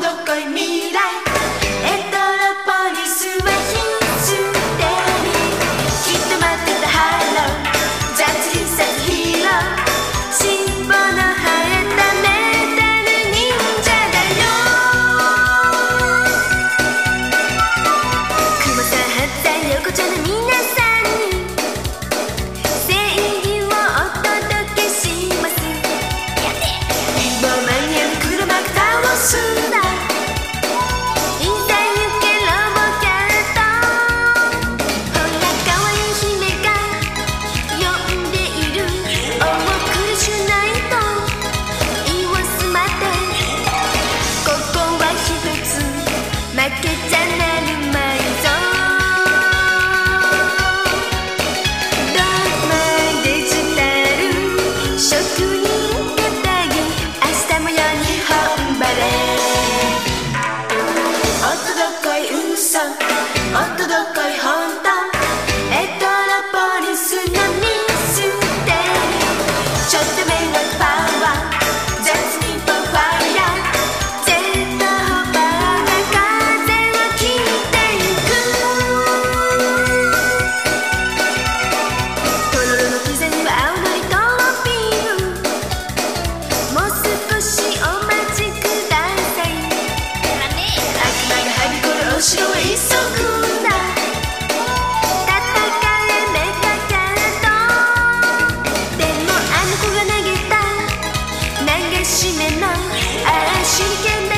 todo que hoy mira. しめな真剣で